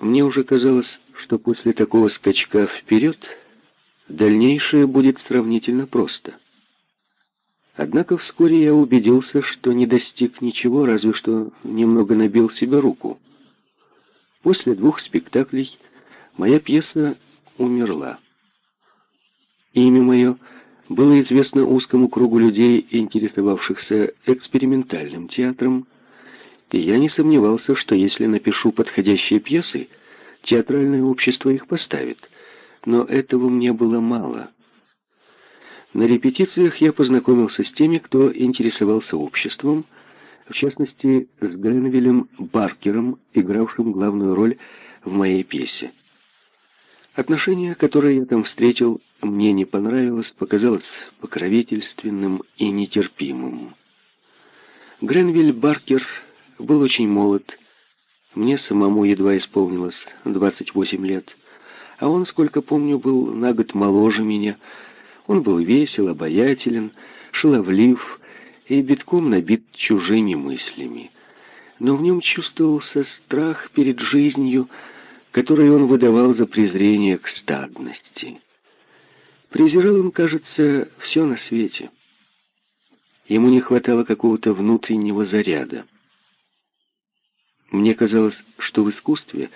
Мне уже казалось, что после такого скачка вперед дальнейшее будет сравнительно просто. Однако вскоре я убедился, что не достиг ничего, разве что немного набил себе руку. После двух спектаклей моя пьеса умерла. Имя мое было известно узкому кругу людей, интересовавшихся экспериментальным театром, и я не сомневался, что если напишу подходящие пьесы, театральное общество их поставит. Но этого мне было мало. На репетициях я познакомился с теми, кто интересовался обществом, в частности, с Гренвиллем Баркером, игравшим главную роль в моей пьесе. Отношение, которое я там встретил, мне не понравилось, показалось покровительственным и нетерпимым. Гренвиль Баркер был очень молод. Мне самому едва исполнилось 28 лет, а он, сколько помню, был на год моложе меня, он был весел, обаятелен, шаловлив и битком набит чужими мыслями. Но в нем чувствовался страх перед жизнью, который он выдавал за презрение к стадности. Презирал он, кажется, все на свете. Ему не хватало какого-то внутреннего заряда. Мне казалось, что в искусстве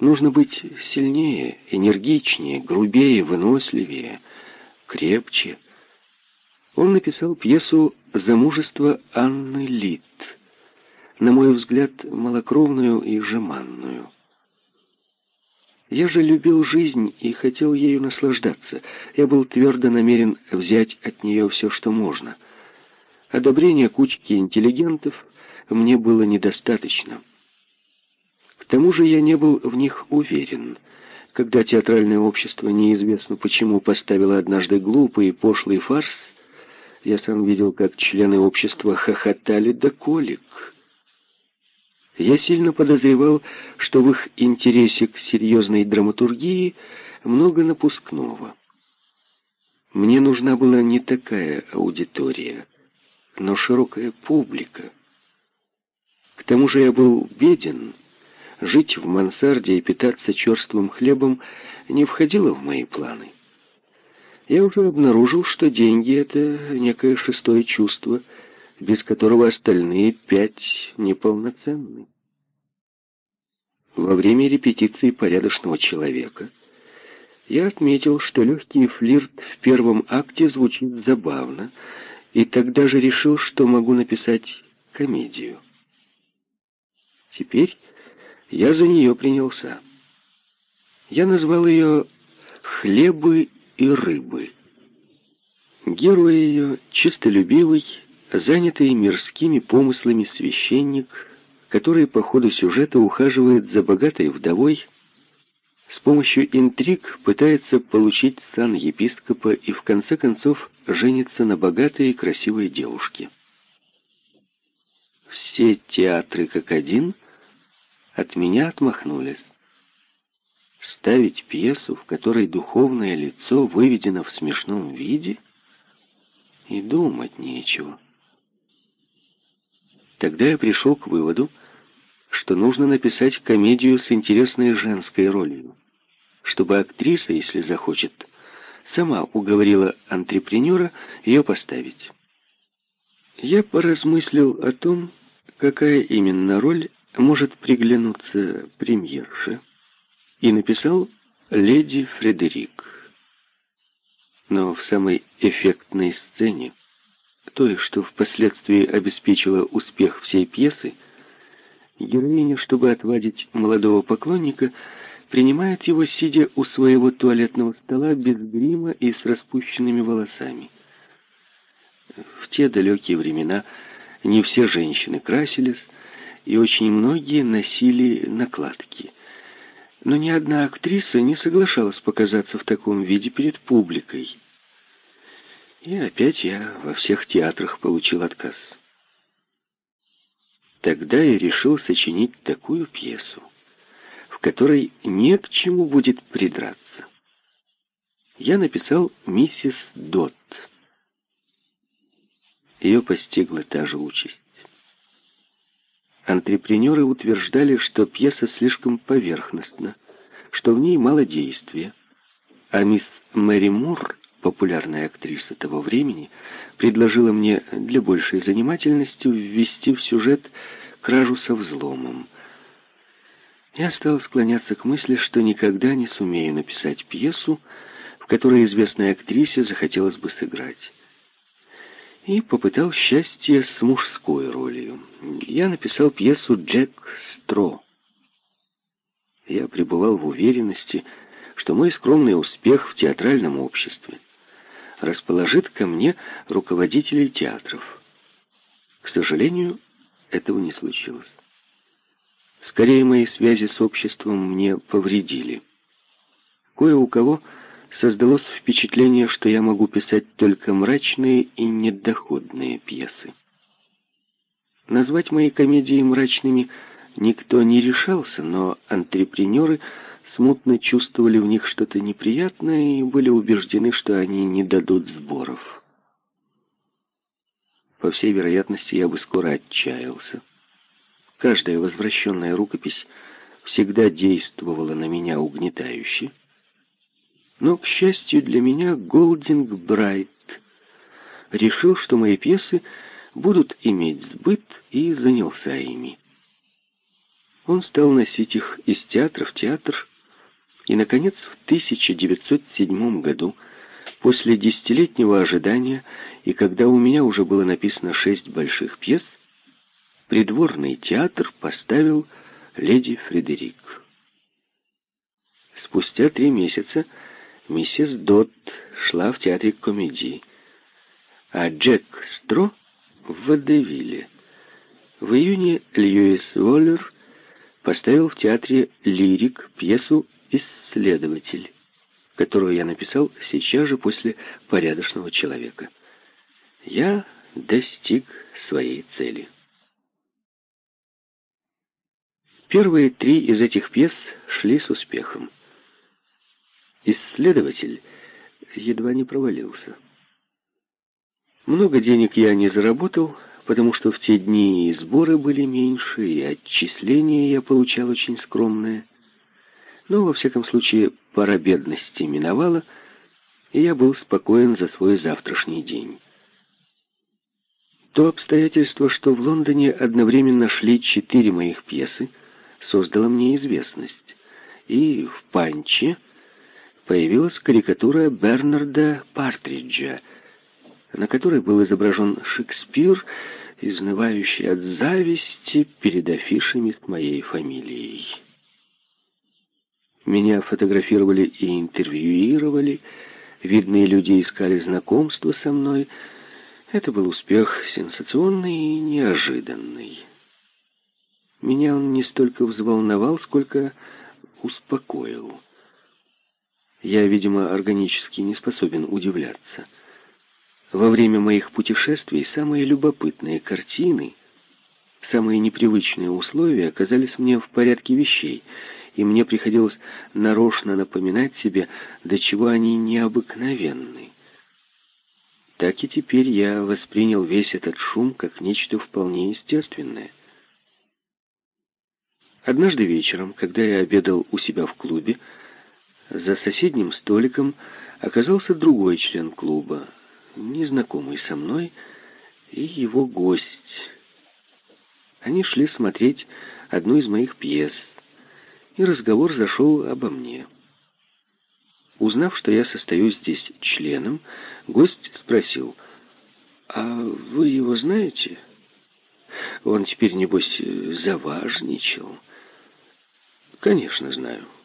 нужно быть сильнее, энергичнее, грубее, выносливее — крепче. Он написал пьесу «Замужество Анны Лит», на мой взгляд, малокровную и жеманную. Я же любил жизнь и хотел ею наслаждаться. Я был твердо намерен взять от нее все, что можно. Одобрение кучки интеллигентов мне было недостаточно. Тому же я не был в них уверен — когда театральное общество неизвестно почему поставило однажды глупый и пошлый фарс, я сам видел, как члены общества хохотали до колик. Я сильно подозревал, что в их интересе к серьезной драматургии много напускного. Мне нужна была не такая аудитория, но широкая публика. К тому же я был беден, жить в мансарде и питаться черствым хлебом не входило в мои планы. Я уже обнаружил, что деньги — это некое шестое чувство, без которого остальные пять неполноценны. Во время репетиции порядочного человека я отметил, что легкий флирт в первом акте звучит забавно, и тогда же решил, что могу написать комедию. Теперь я за нее принялся. Я назвал ее «Хлебы и рыбы». Герой ее чистолюбивый, занятый мирскими помыслами священник, который по ходу сюжета ухаживает за богатой вдовой, с помощью интриг пытается получить сан епископа и в конце концов женится на богатой и красивой девушке. Все театры как один — от меня отмахнулись. Ставить пьесу, в которой духовное лицо выведено в смешном виде, и думать нечего. Тогда я пришел к выводу, что нужно написать комедию с интересной женской ролью, чтобы актриса, если захочет, сама уговорила антрепренера ее поставить. Я поразмыслил о том, какая именно роль может приглянуться премьерше, и написал «Леди Фредерик». Но в самой эффектной сцене, той, что впоследствии обеспечила успех всей пьесы, героиня, чтобы отвадить молодого поклонника, принимает его, сидя у своего туалетного стола без грима и с распущенными волосами. В те далекие времена не все женщины красились, и очень многие носили накладки. Но ни одна актриса не соглашалась показаться в таком виде перед публикой. И опять я во всех театрах получил отказ. Тогда я решил сочинить такую пьесу, в которой не к чему будет придраться. Я написал «Миссис Дот». Ее постигла та же участь. Антрепренеры утверждали, что пьеса слишком поверхностна, что в ней мало действия, а мисс Мэри Мур, популярная актриса того времени, предложила мне для большей занимательности ввести в сюжет кражу со взломом. Я стал склоняться к мысли, что никогда не сумею написать пьесу, в которой известной актрисе захотелось бы сыграть. И попытал счастье с мужской ролью. Я написал пьесу «Джек Стро». Я пребывал в уверенности, что мой скромный успех в театральном обществе расположит ко мне руководителей театров. К сожалению, этого не случилось. Скорее, мои связи с обществом мне повредили. Кое у кого создалось впечатление, что я могу писать только мрачные и недоходные пьесы. Назвать мои комедии мрачными никто не решался, но антрепренеры смутно чувствовали в них что-то неприятное и были убеждены, что они не дадут сборов. По всей вероятности, я бы скоро отчаялся. Каждая возвращенная рукопись всегда действовала на меня угнетающе. Но, к счастью для меня, Голдинг Брайт решил, что мои пьесы будут иметь сбыт, и занялся ими. Он стал носить их из театра в театр, и, наконец, в 1907 году, после десятилетнего ожидания, и когда у меня уже было написано шесть больших пьес, придворный театр поставил «Леди Фредерик». Спустя три месяца миссис Дот шла в театре комедии, а Джек Стро в Водевиле. В июне Льюис Уоллер поставил в театре «Лирик» пьесу «Исследователь», которую я написал сейчас же после «Порядочного человека». Я достиг своей цели. Первые три из этих пьес шли с успехом. Исследователь едва не провалился. Много денег я не заработал, потому что в те дни и сборы были меньше, и отчисления я получал очень скромные. Но, во всяком случае, пора бедности миновала, и я был спокоен за свой завтрашний день. То обстоятельство, что в Лондоне одновременно шли четыре моих пьесы, создало мне известность. И в «Панче» появилась карикатура Бернарда Партриджа, на которой был изображен Шекспир, изнывающий от зависти перед афишами с моей фамилией. Меня фотографировали и интервьюировали, видные люди искали знакомства со мной. Это был успех сенсационный и неожиданный. Меня он не столько взволновал, сколько успокоил. Я, видимо, органически не способен удивляться. Во время моих путешествий самые любопытные картины, самые непривычные условия оказались мне в порядке вещей, и мне приходилось нарочно напоминать себе, до чего они необыкновенны. Так и теперь я воспринял весь этот шум как нечто вполне естественное. Однажды вечером, когда я обедал у себя в клубе, за соседним столиком оказался другой член клуба, незнакомый со мной, и его гость. Они шли смотреть одну из моих пьес, и разговор зашел обо мне. Узнав, что я состою здесь членом, гость спросил, «А вы его знаете?» Он теперь, небось, заважничал. «Конечно, знаю», —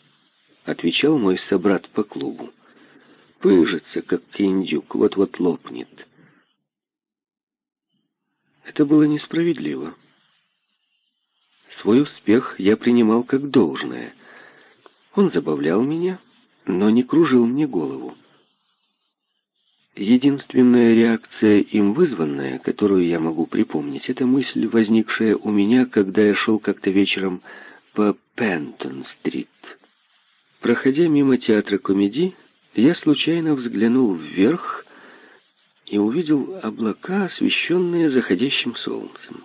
отвечал мой собрат по клубу. «Пыжится, как индюк, вот-вот лопнет». Это было несправедливо. Свой успех я принимал как должное. Он забавлял меня, но не кружил мне голову. Единственная реакция им вызванная, которую я могу припомнить, это мысль, возникшая у меня, когда я шел как-то вечером по Пентон-стрит. Проходя мимо театра комедий, я случайно взглянул вверх и увидел облака, освещенные заходящим солнцем.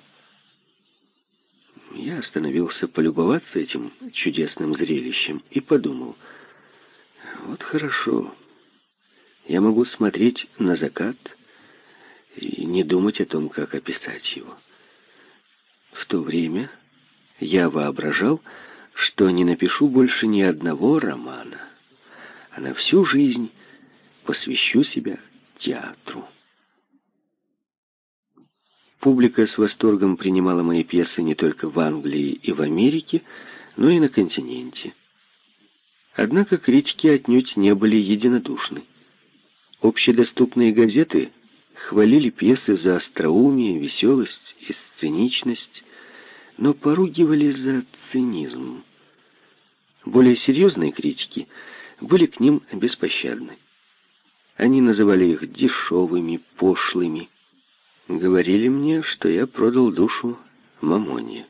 Я остановился полюбоваться этим чудесным зрелищем и подумал, вот хорошо, я могу смотреть на закат и не думать о том, как описать его. В то время я воображал, что не напишу больше ни одного романа, а на всю жизнь посвящу себя театру. Публика с восторгом принимала мои пьесы не только в Англии и в Америке, но и на континенте. Однако критики отнюдь не были единодушны. Общедоступные газеты хвалили пьесы за остроумие, веселость и сценичность, но поругивали за цинизм. Более серьезные критики были к ним беспощадны. Они называли их дешевыми, пошлыми. Говорили мне, что я продал душу Мамоне.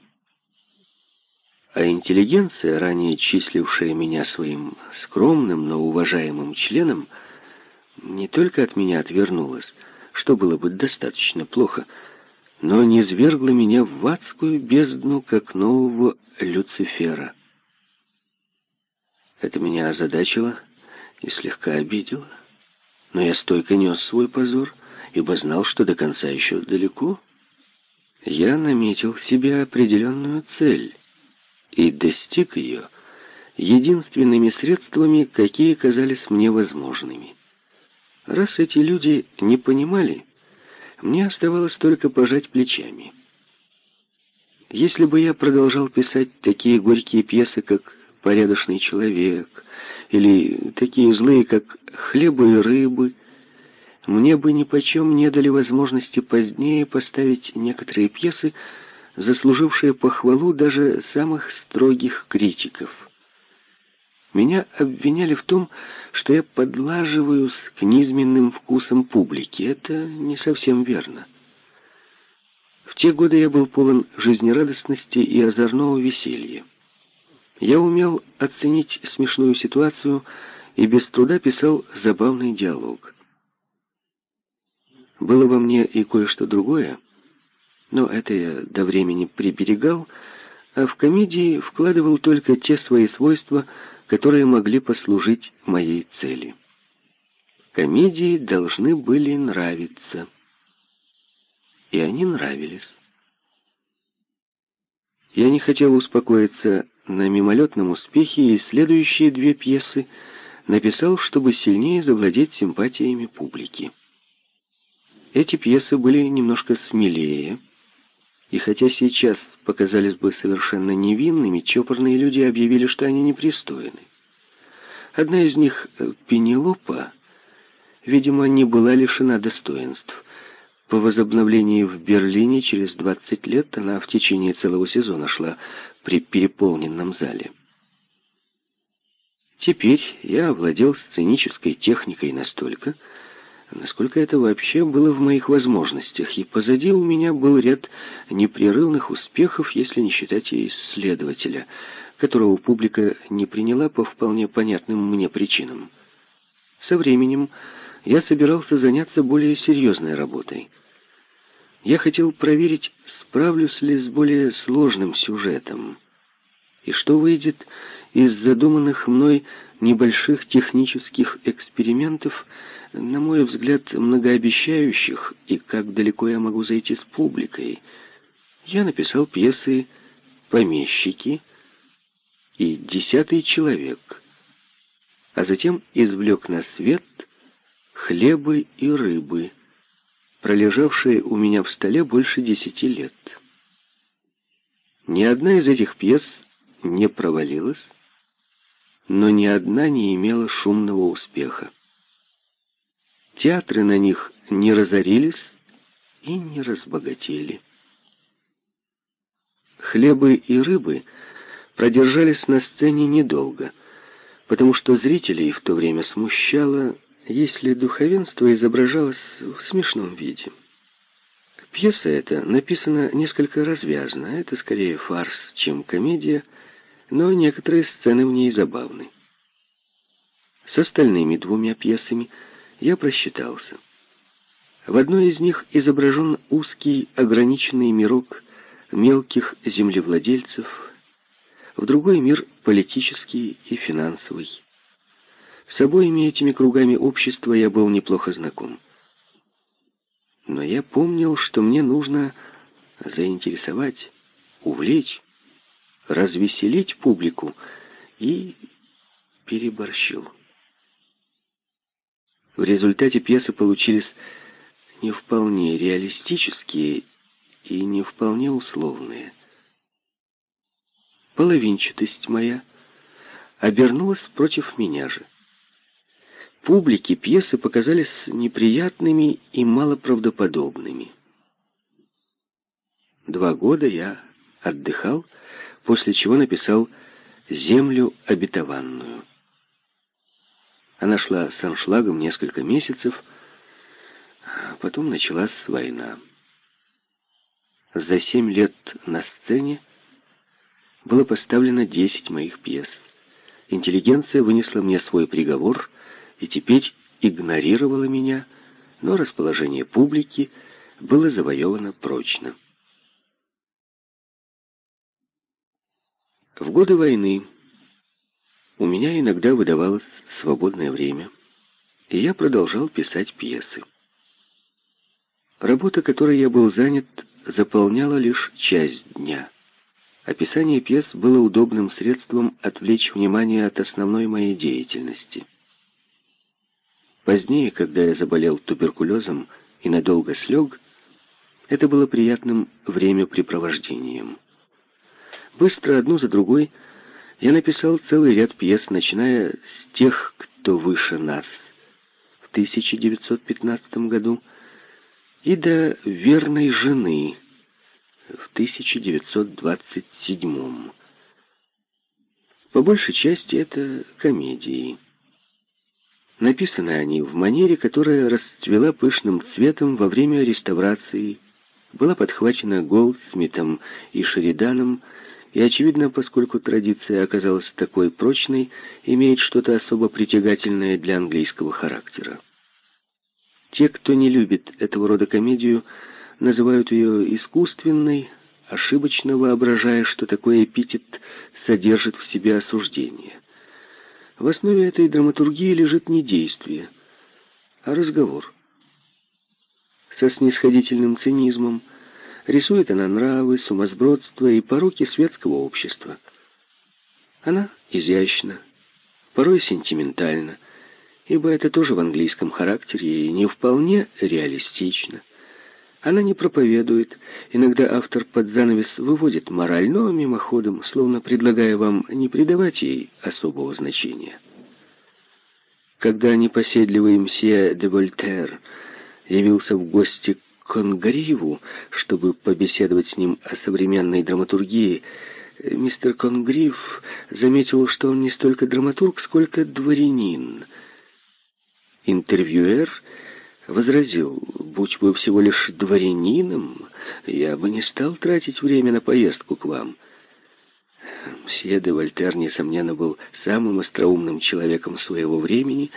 А интеллигенция, ранее числившая меня своим скромным, но уважаемым членом, не только от меня отвернулась, что было бы достаточно плохо, но низвергла меня в адскую бездну, как нового Люцифера. Это меня озадачило и слегка обидело. Но я стойко нес свой позор, ибо знал, что до конца еще далеко. Я наметил себе определенную цель и достиг ее единственными средствами, какие казались мне возможными. Раз эти люди не понимали, мне оставалось только пожать плечами. Если бы я продолжал писать такие горькие пьесы, как «Порядочный человек», или такие злые, как «Хлеба и рыбы», мне бы ни почем не дали возможности позднее поставить некоторые пьесы, заслужившие похвалу даже самых строгих критиков. Меня обвиняли в том, что я подлаживаюсь к низменным вкусам публики. Это не совсем верно. В те годы я был полон жизнерадостности и озорного веселья. Я умел оценить смешную ситуацию и без труда писал забавный диалог. Было во мне и кое-что другое, но это я до времени приберегал, а в комедии вкладывал только те свои свойства, которые могли послужить моей цели. Комедии должны были нравиться. И они нравились. Я не хотел успокоиться на мимолетном успехе и следующие две пьесы написал, чтобы сильнее завладеть симпатиями публики. Эти пьесы были немножко смелее, и хотя сейчас показались бы совершенно невинными, чопорные люди объявили, что они непристойны. Одна из них, Пенелопа, видимо, не была лишена достоинств. По возобновлении в Берлине через 20 лет она в течение целого сезона шла при переполненном зале. Теперь я овладел сценической техникой настолько, насколько это вообще было в моих возможностях, и позади у меня был ряд непрерывных успехов, если не считать и исследователя, которого публика не приняла по вполне понятным мне причинам. Со временем я собирался заняться более серьезной работой. Я хотел проверить, справлюсь ли с более сложным сюжетом, и что выйдет из задуманных мной небольших технических экспериментов, на мой взгляд, многообещающих, и как далеко я могу зайти с публикой. Я написал пьесы «Помещики» и «Десятый человек», а затем извлек на свет «Хлебы и рыбы», пролежавшие у меня в столе больше десяти лет. Ни одна из этих пьес не провалилась, но ни одна не имела шумного успеха. Театры на них не разорились и не разбогатели. Хлебы и рыбы продержались на сцене недолго, потому что зрителей в то время смущало, если духовенство изображалось в смешном виде. Пьеса эта написана несколько развязно, это скорее фарс, чем комедия, но некоторые сцены в ней забавны. С остальными двумя пьесами я просчитался. В одной из них изображен узкий ограниченный мирок мелких землевладельцев, в другой мир политический и финансовый. С обоими этими кругами общества я был неплохо знаком. Но я помнил, что мне нужно заинтересовать, увлечь, развеселить публику и переборщил. В результате пьесы получились не вполне реалистические и не вполне условные. Половинчатость моя обернулась против меня же. Публике пьесы показались неприятными и малоправдоподобными. Два года я отдыхал, после чего написал «Землю обетованную». Она шла с аншлагом несколько месяцев, а потом началась война. За семь лет на сцене было поставлено десять моих пьес. Интеллигенция вынесла мне свой приговор и теперь игнорировала меня, но расположение публики было завоевано прочно. В годы войны у меня иногда выдавалось свободное время, и я продолжал писать пьесы. Работа, которой я был занят, заполняла лишь часть дня. Описание пьес было удобным средством отвлечь внимание от основной моей деятельности — Позднее, когда я заболел туберкулезом и надолго слег, это было приятным времяпрепровождением. Быстро, одну за другой, я написал целый ряд пьес, начиная с тех, кто выше нас, в 1915 году, и до «Верной жены» в 1927. По большей части это комедии. Написаны они в манере, которая расцвела пышным цветом во время реставрации, была подхвачена Голдсмитом и Шериданом, и, очевидно, поскольку традиция оказалась такой прочной, имеет что-то особо притягательное для английского характера. Те, кто не любит этого рода комедию, называют ее искусственной, ошибочно воображая, что такой эпитет содержит в себе осуждение. В основе этой драматургии лежит не действие, а разговор. Со снисходительным цинизмом рисует она нравы, сумасбродство и пороки светского общества. Она изящна, порой сентиментальна, ибо это тоже в английском характере и не вполне реалистично. Она не проповедует. Иногда автор под занавес выводит мораль, но мимоходом, словно предлагая вам не придавать ей особого значения. Когда непоседливый мсье де Вольтер явился в гости к Конгриву, чтобы побеседовать с ним о современной драматургии, мистер Конгрив заметил, что он не столько драматург, сколько дворянин. Интервьюер возразил, будь вы всего лишь дворянином, я бы не стал тратить время на поездку к вам. Мсье де Вольтер, несомненно, был самым остроумным человеком своего времени,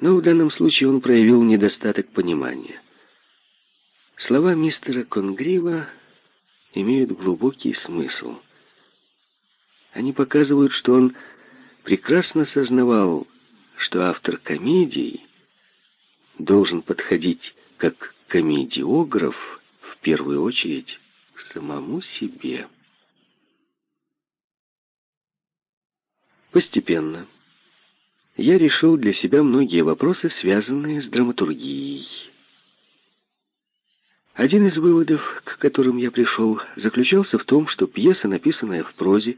но в данном случае он проявил недостаток понимания. Слова мистера Конгрива имеют глубокий смысл. Они показывают, что он прекрасно сознавал, что автор комедий должен подходить как комедиограф в первую очередь к самому себе. Постепенно я решил для себя многие вопросы, связанные с драматургией. Один из выводов, к которым я пришел, заключался в том, что пьеса, написанная в прозе,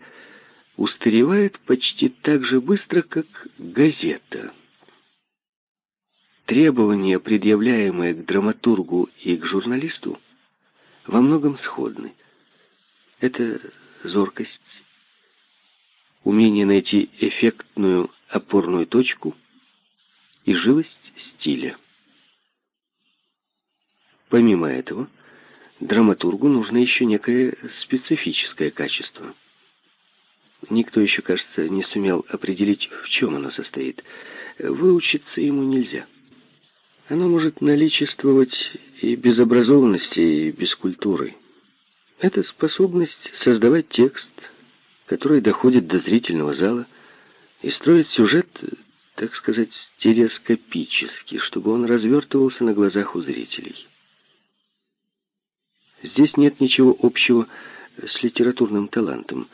устаревает почти так же быстро, как газета. Требования, предъявляемые к драматургу и к журналисту, во многом сходны. Это зоркость, умение найти эффектную опорную точку и живость стиля. Помимо этого, драматургу нужно еще некое специфическое качество. Никто еще, кажется, не сумел определить, в чем оно состоит. Выучиться ему нельзя. Оно может наличествовать и без образованности, и без культуры. Это способность создавать текст, который доходит до зрительного зала, и строить сюжет, так сказать, стереоскопически, чтобы он развертывался на глазах у зрителей. Здесь нет ничего общего с литературным талантом,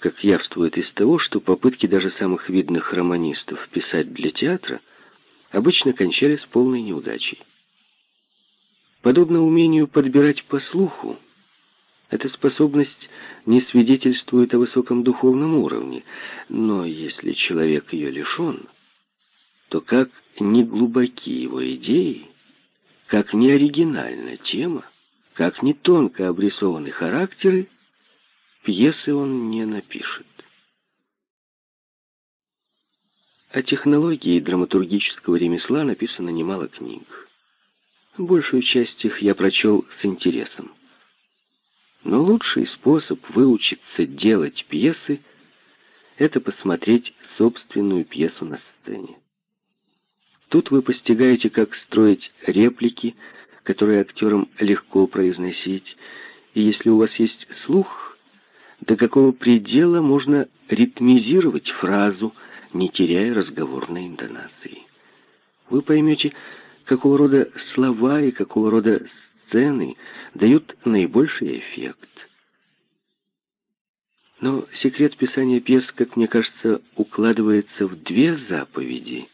как явствует из того, что попытки даже самых видных романистов писать для театра обычно кончались полной неудачей. Подобно умению подбирать по слуху, эта способность не свидетельствует о высоком духовном уровне, но если человек ее лишен, то как не глубоки его идеи, как не оригинальна тема, как не тонко обрисованы характеры, пьесы он не напишет. О технологии драматургического ремесла написано немало книг. Большую часть их я прочел с интересом. Но лучший способ выучиться делать пьесы — это посмотреть собственную пьесу на сцене. Тут вы постигаете, как строить реплики, которые актерам легко произносить, и если у вас есть слух, до какого предела можно ритмизировать фразу, не теряя разговорной интонации. Вы поймете, какого рода слова и какого рода сцены дают наибольший эффект. Но секрет писания пьес, как мне кажется, укладывается в две заповеди.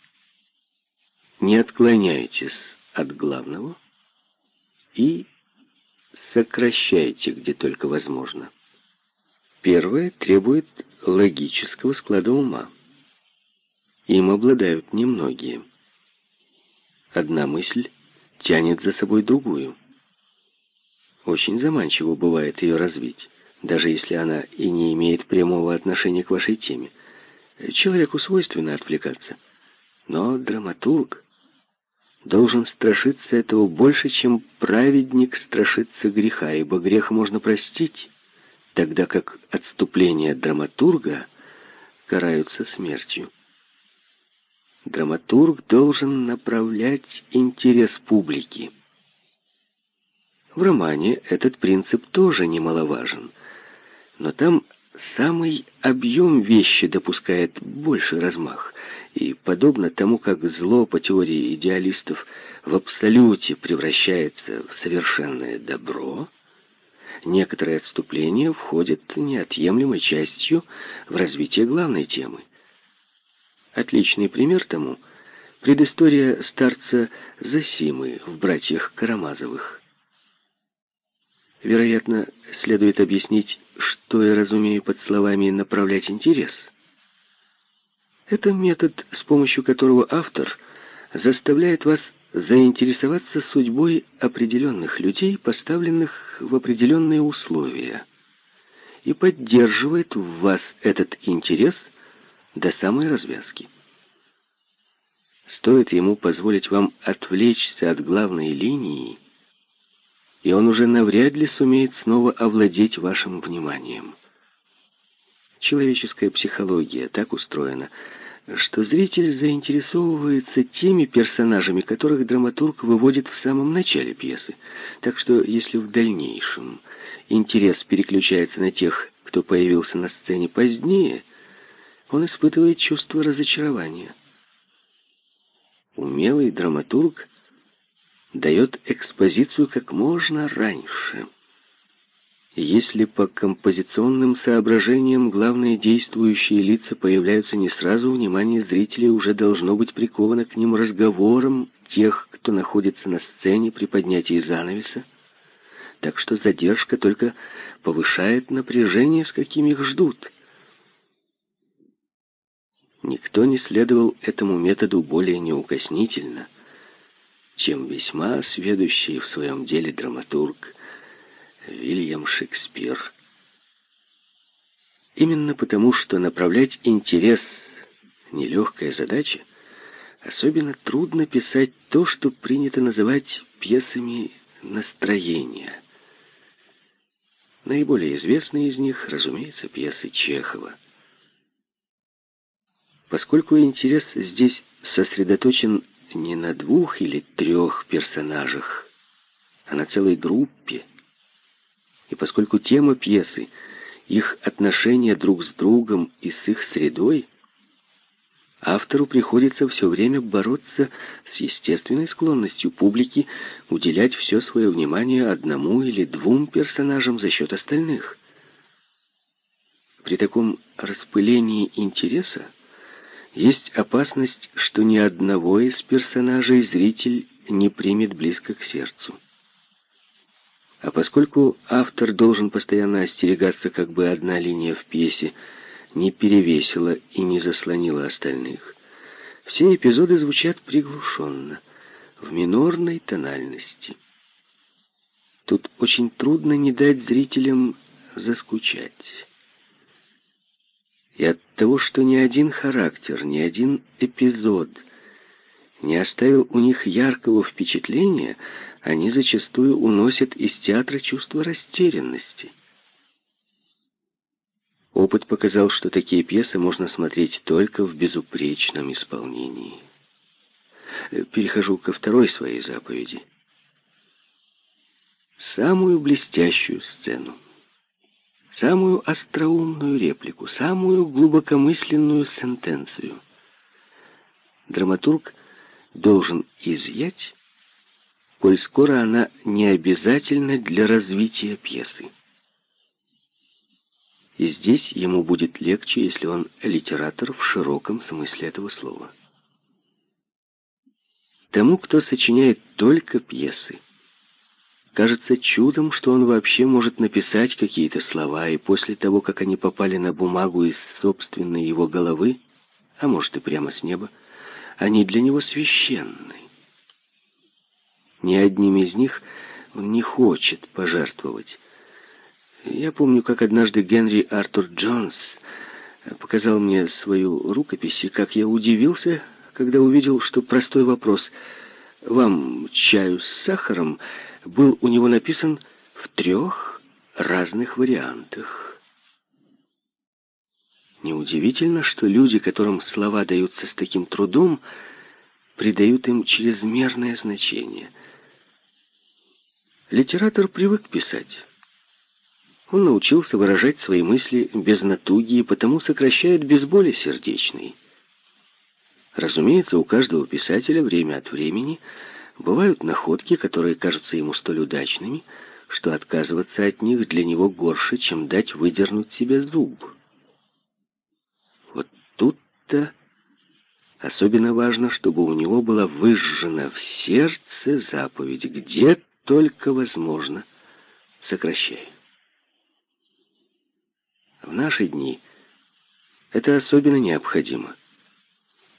Не отклоняйтесь от главного и сокращайте, где только возможно. Первое требует логического склада ума. Им обладают немногие. Одна мысль тянет за собой другую. Очень заманчиво бывает ее развить, даже если она и не имеет прямого отношения к вашей теме. Человеку свойственно отвлекаться. Но драматург должен страшиться этого больше, чем праведник страшится греха, ибо грех можно простить, тогда как отступления драматурга караются смертью. Драматург должен направлять интерес публики. В романе этот принцип тоже немаловажен, но там самый объем вещи допускает больше размах, и подобно тому, как зло по теории идеалистов в абсолюте превращается в совершенное добро, некоторые отступления входят неотъемлемой частью в развитие главной темы. Отличный пример тому — предыстория старца Засимы в «Братьях Карамазовых». Вероятно, следует объяснить, что я разумею под словами «направлять интерес». Это метод, с помощью которого автор заставляет вас заинтересоваться судьбой определенных людей, поставленных в определенные условия, и поддерживает в вас этот интерес – до самой развязки. Стоит ему позволить вам отвлечься от главной линии, и он уже навряд ли сумеет снова овладеть вашим вниманием. Человеческая психология так устроена, что зритель заинтересовывается теми персонажами, которых драматург выводит в самом начале пьесы. Так что, если в дальнейшем интерес переключается на тех, кто появился на сцене позднее, он испытывает чувство разочарования. Умелый драматург дает экспозицию как можно раньше. Если по композиционным соображениям главные действующие лица появляются не сразу, внимание зрителей уже должно быть приковано к ним разговором тех, кто находится на сцене при поднятии занавеса, так что задержка только повышает напряжение, с каким их ждут. Никто не следовал этому методу более неукоснительно, чем весьма сведущий в своем деле драматург Вильям Шекспир. Именно потому, что направлять интерес — нелегкая задача, особенно трудно писать то, что принято называть пьесами настроения. Наиболее известные из них, разумеется, пьесы Чехова. Поскольку интерес здесь сосредоточен не на двух или трех персонажах, а на целой группе, И поскольку тема пьесы, их отношения друг с другом и с их средой, автору приходится все время бороться с естественной склонностью публики уделять все свое внимание одному или двум персонажам за счет остальных. При таком распылении интереса есть опасность, что ни одного из персонажей зритель не примет близко к сердцу. А поскольку автор должен постоянно остерегаться, как бы одна линия в пьесе не перевесила и не заслонила остальных, все эпизоды звучат приглушенно, в минорной тональности. Тут очень трудно не дать зрителям заскучать. И от того, что ни один характер, ни один эпизод не оставил у них яркого впечатления, они зачастую уносят из театра чувство растерянности. Опыт показал, что такие пьесы можно смотреть только в безупречном исполнении. Перехожу ко второй своей заповеди. Самую блестящую сцену самую остроумную реплику, самую глубокомысленную сентенцию. Драматург должен изъять, коль скоро она не обязательна для развития пьесы. И здесь ему будет легче, если он литератор в широком смысле этого слова. Тому, кто сочиняет только пьесы, Кажется чудом, что он вообще может написать какие-то слова, и после того, как они попали на бумагу из собственной его головы, а может и прямо с неба, они для него священны. Ни одним из них он не хочет пожертвовать. Я помню, как однажды Генри Артур Джонс показал мне свою рукопись, и как я удивился, когда увидел, что простой вопрос «Вам чаю с сахаром?» был у него написан в трех разных вариантах. Неудивительно, что люди, которым слова даются с таким трудом, придают им чрезмерное значение. Литератор привык писать. Он научился выражать свои мысли без натуги и потому сокращает без боли сердечной. Разумеется, у каждого писателя время от времени – Бывают находки, которые кажутся ему столь удачными, что отказываться от них для него горше, чем дать выдернуть себе зуб. Вот тут-то особенно важно, чтобы у него была выжжена в сердце заповедь, где только возможно, сокращай. В наши дни это особенно необходимо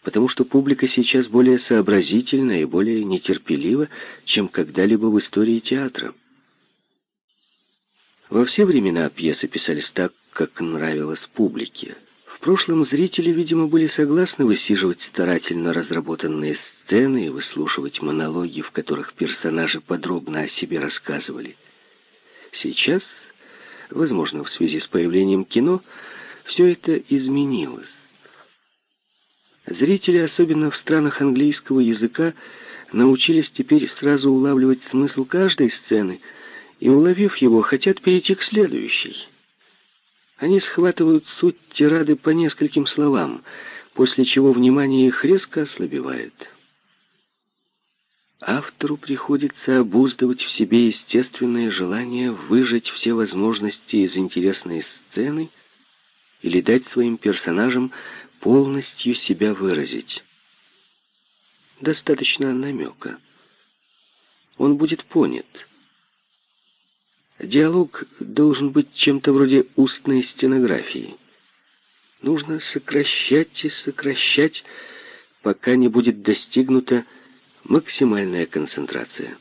потому что публика сейчас более сообразительна и более нетерпелива, чем когда-либо в истории театра. Во все времена пьесы писались так, как нравилось публике. В прошлом зрители, видимо, были согласны высиживать старательно разработанные сцены и выслушивать монологи, в которых персонажи подробно о себе рассказывали. Сейчас, возможно, в связи с появлением кино, все это изменилось. Зрители, особенно в странах английского языка, научились теперь сразу улавливать смысл каждой сцены и, уловив его, хотят перейти к следующей. Они схватывают суть тирады по нескольким словам, после чего внимание их резко ослабевает. Автору приходится обуздывать в себе естественное желание выжать все возможности из интересной сцены или дать своим персонажам полностью себя выразить. Достаточно намека. Он будет понят. Диалог должен быть чем-то вроде устной стенографии. Нужно сокращать и сокращать, пока не будет достигнута максимальная концентрация.